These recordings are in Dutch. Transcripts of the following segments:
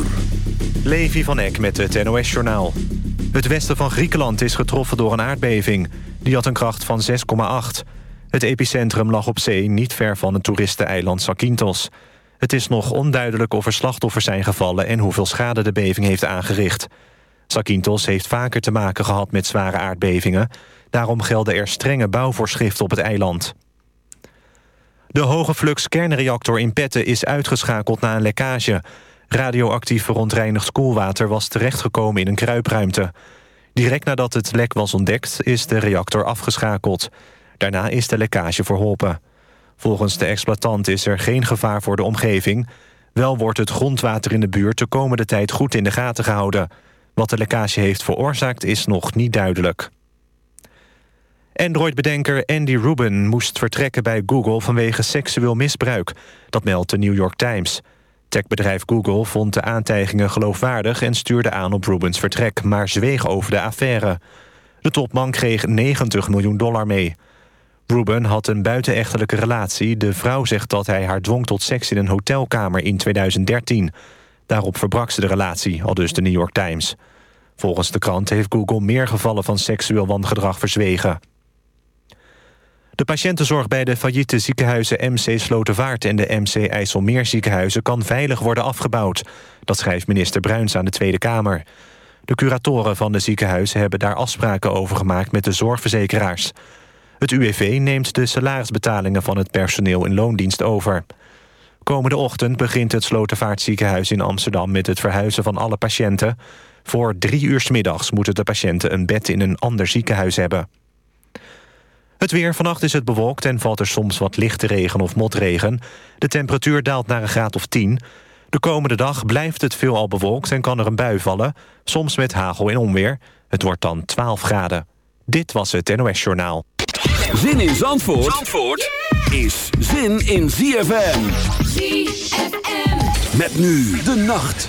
uur. Levi van Eck met het NOS-journaal. Het westen van Griekenland is getroffen door een aardbeving. Die had een kracht van 6,8. Het epicentrum lag op zee niet ver van het toeristeneiland Zakynthos. Het is nog onduidelijk of er slachtoffers zijn gevallen... en hoeveel schade de beving heeft aangericht. Zakynthos heeft vaker te maken gehad met zware aardbevingen. Daarom gelden er strenge bouwvoorschriften op het eiland. De hoge flux kernreactor in Petten is uitgeschakeld na een lekkage. Radioactief verontreinigd koelwater was terechtgekomen in een kruipruimte. Direct nadat het lek was ontdekt is de reactor afgeschakeld. Daarna is de lekkage verholpen. Volgens de exploitant is er geen gevaar voor de omgeving. Wel wordt het grondwater in de buurt de komende tijd goed in de gaten gehouden. Wat de lekkage heeft veroorzaakt is nog niet duidelijk. Android-bedenker Andy Rubin moest vertrekken bij Google vanwege seksueel misbruik. Dat meldt de New York Times. Techbedrijf Google vond de aantijgingen geloofwaardig... en stuurde aan op Rubins vertrek, maar zweeg over de affaire. De topman kreeg 90 miljoen dollar mee. Rubin had een buitenechtelijke relatie. De vrouw zegt dat hij haar dwong tot seks in een hotelkamer in 2013. Daarop verbrak ze de relatie, al dus de New York Times. Volgens de krant heeft Google meer gevallen van seksueel wangedrag verzwegen. De patiëntenzorg bij de failliete ziekenhuizen MC Slotervaart... en de MC IJsselmeer ziekenhuizen kan veilig worden afgebouwd. Dat schrijft minister Bruins aan de Tweede Kamer. De curatoren van de ziekenhuizen hebben daar afspraken over gemaakt... met de zorgverzekeraars. Het UWV neemt de salarisbetalingen van het personeel in loondienst over. Komende ochtend begint het Slotervaartziekenhuis in Amsterdam... met het verhuizen van alle patiënten. Voor drie uur middags moeten de patiënten een bed in een ander ziekenhuis hebben. Het weer. Vannacht is het bewolkt en valt er soms wat lichte regen of motregen. De temperatuur daalt naar een graad of 10. De komende dag blijft het veelal bewolkt en kan er een bui vallen. Soms met hagel en onweer. Het wordt dan 12 graden. Dit was het NOS Journaal. Zin in Zandvoort, Zandvoort is zin in ZFM. ZFM. Met nu de nacht.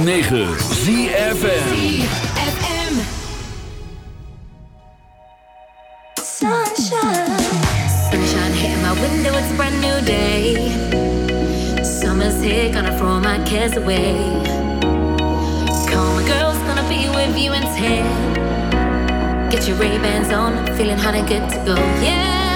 106.9 ZFN Window, it's a brand new day. Summer's here, gonna throw my away. Get your Ray-Bans on, feeling hot and good to go. Yeah.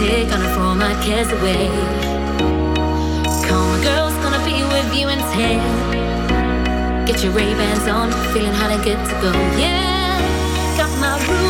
here, gonna throw my cares away. Call my girls, gonna be with you in ten. Get your Ray-Bans on, feeling kinda good to go. Yeah, got my room.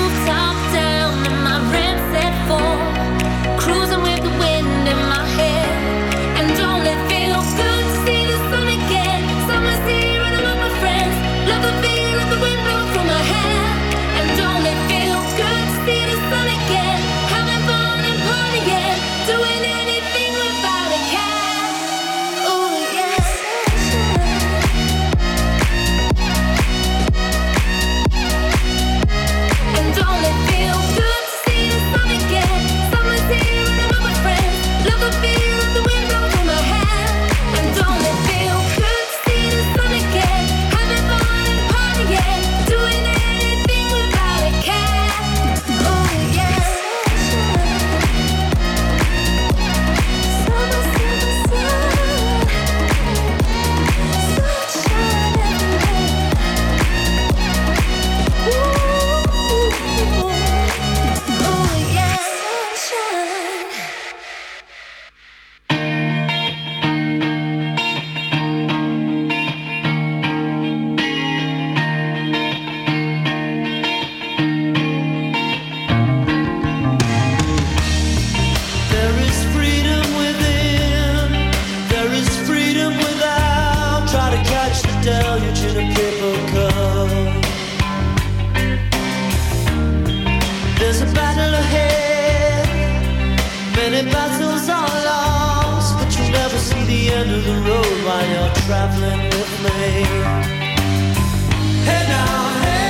end of the road while you're traveling with me. Head down, head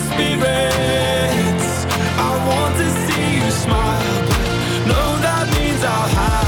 spirits. I want to see you smile. No, that means I'll have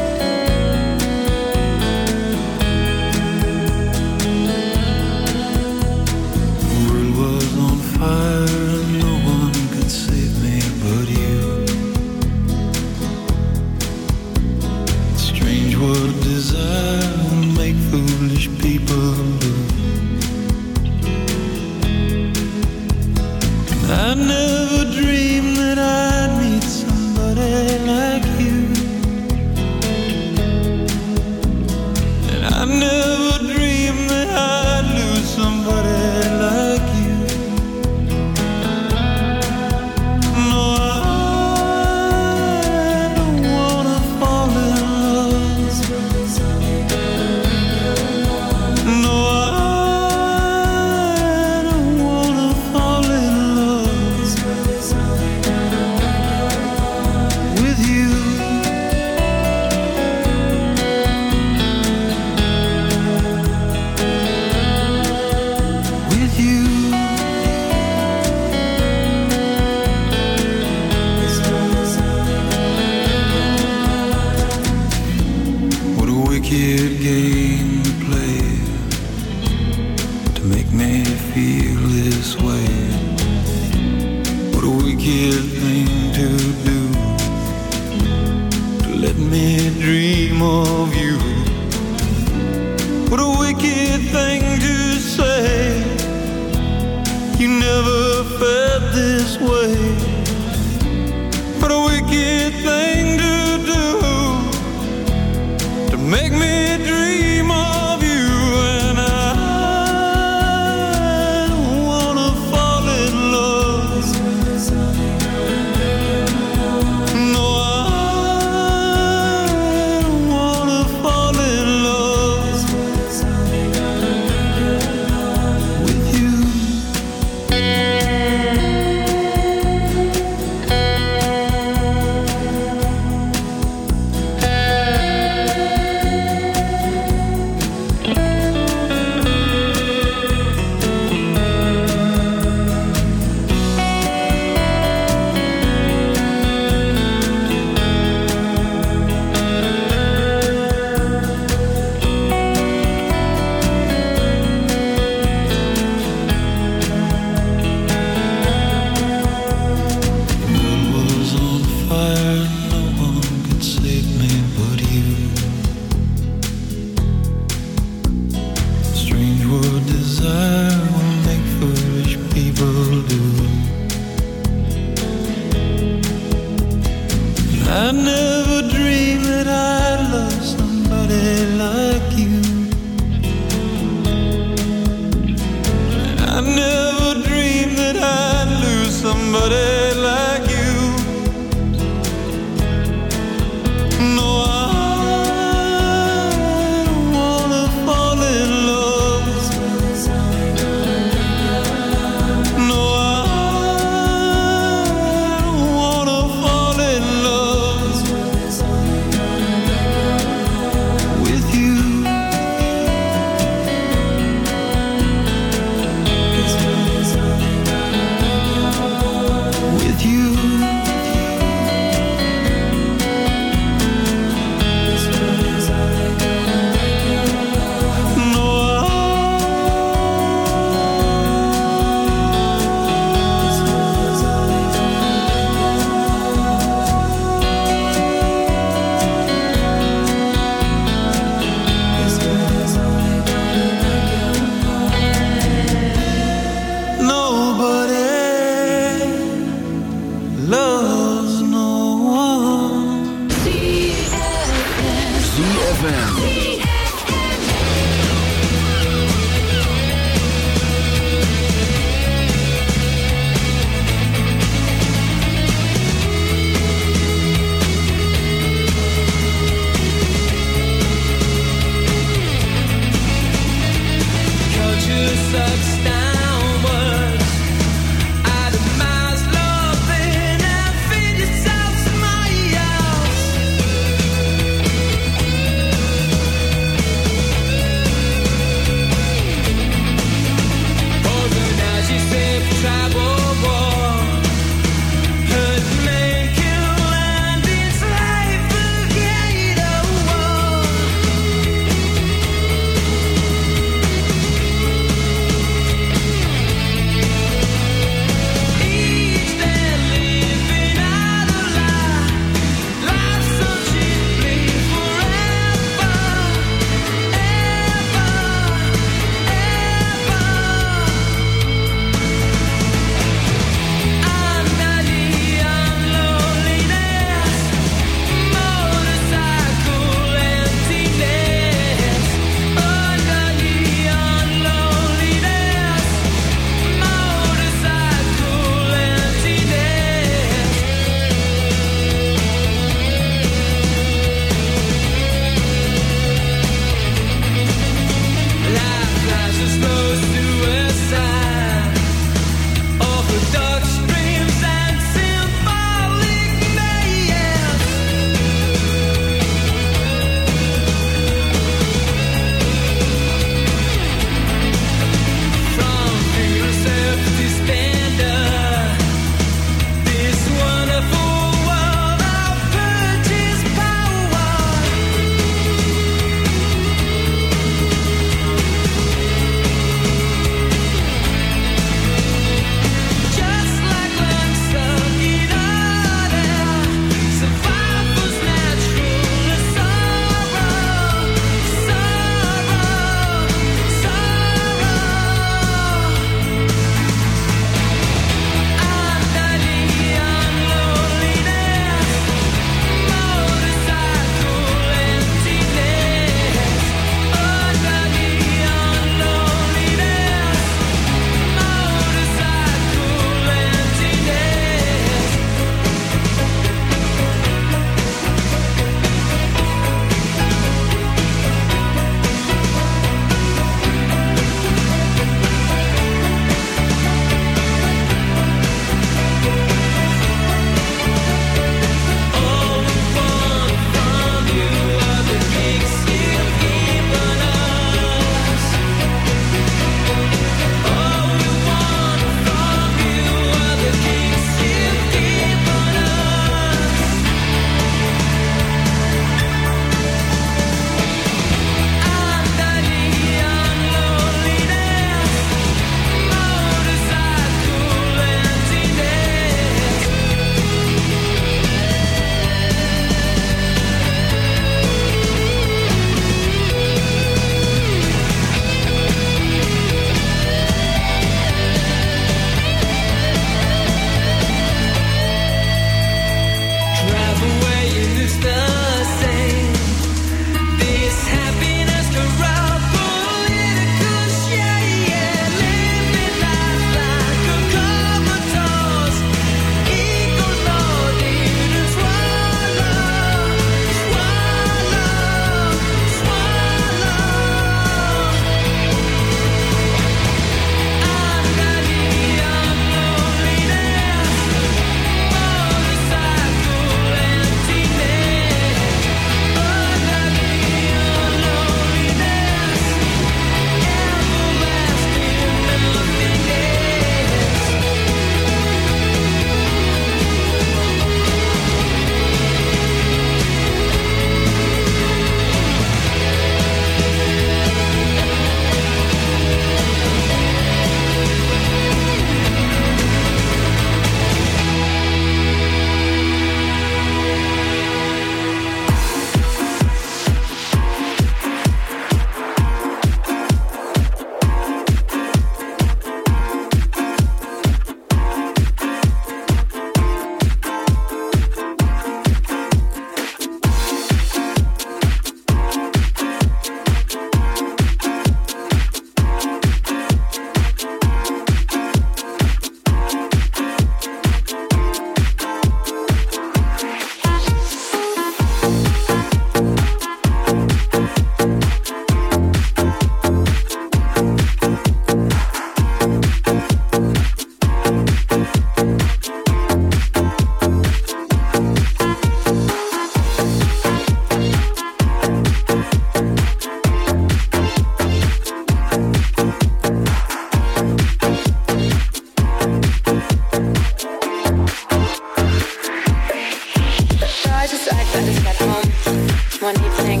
I just got home one evening.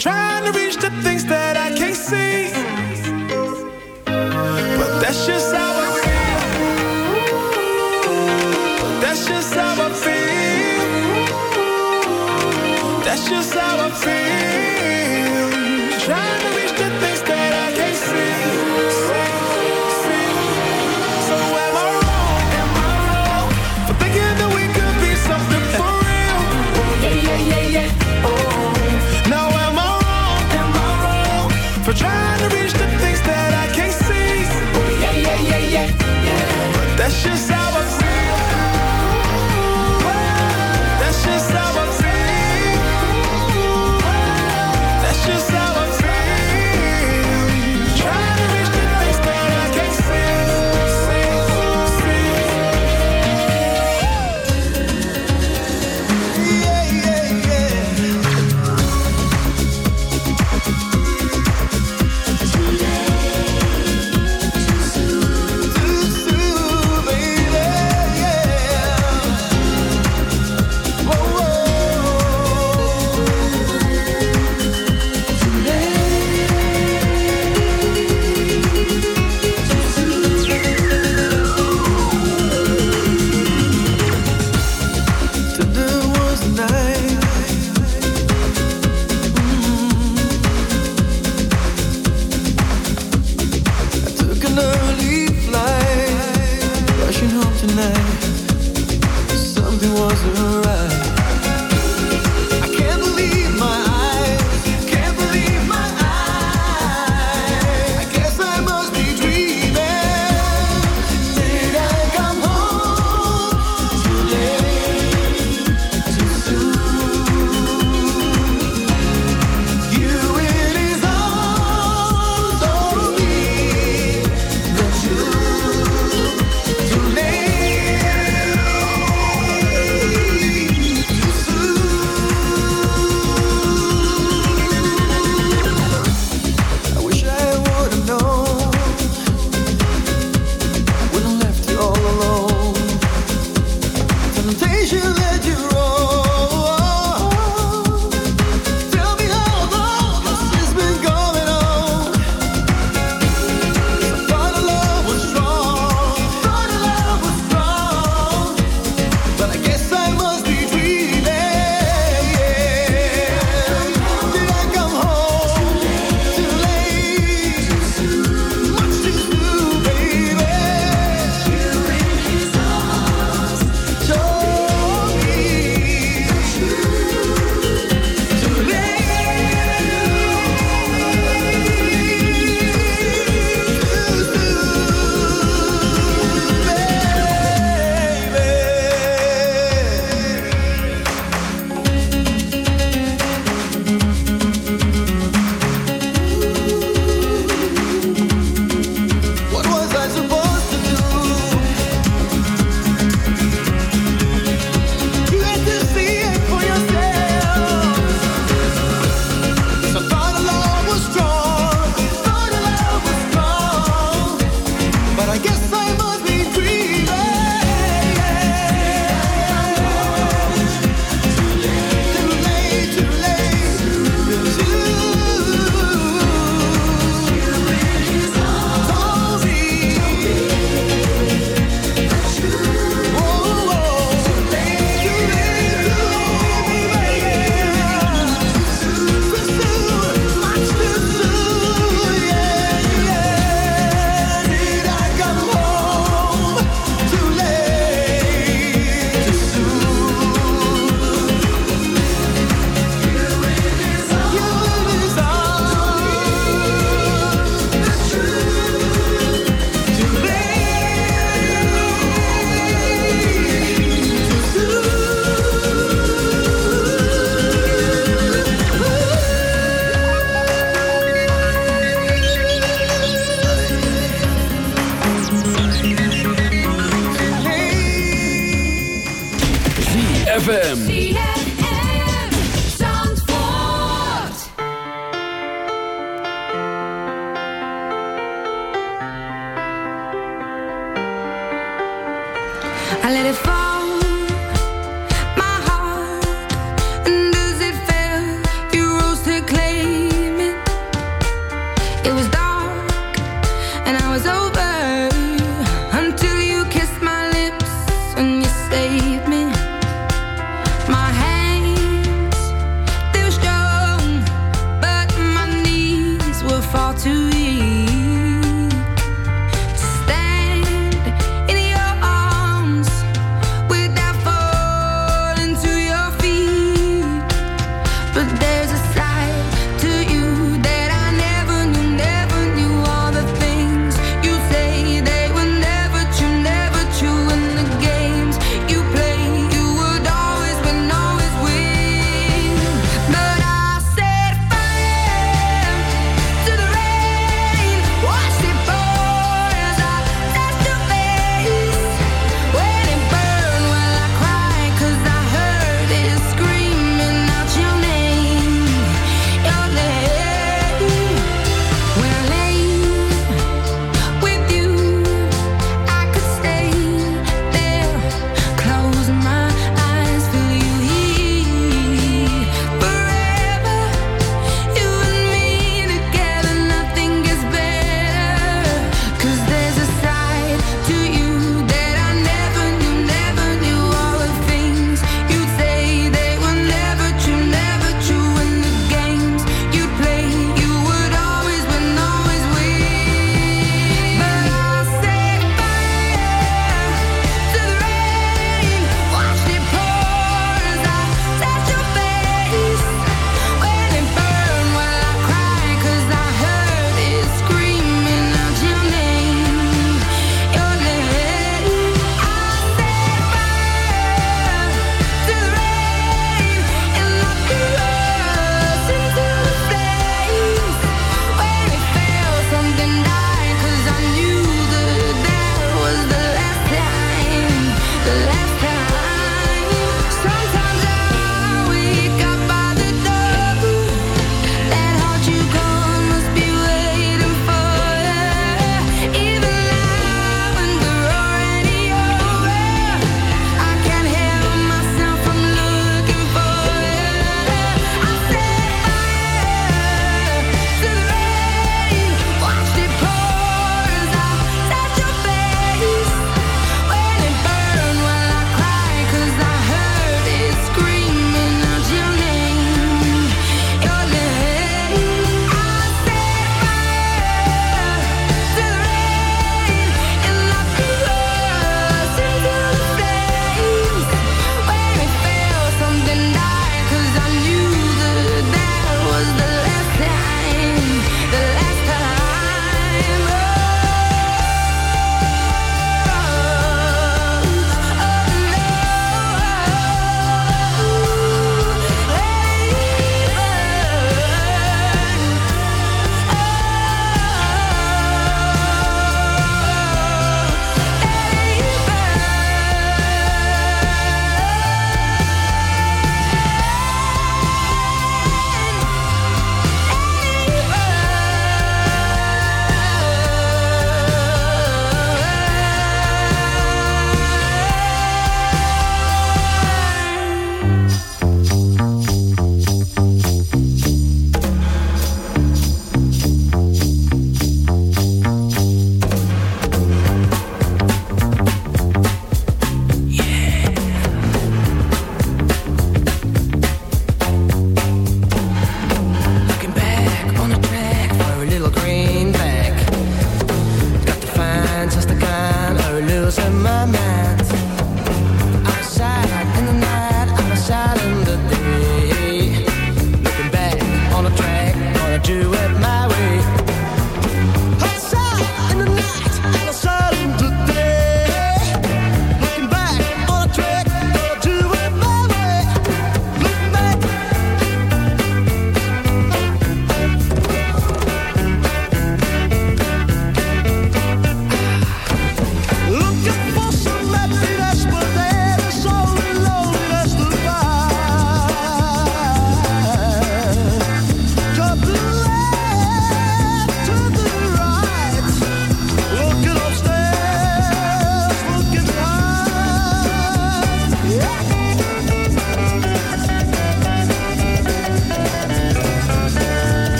Trying to reach the things that yeah.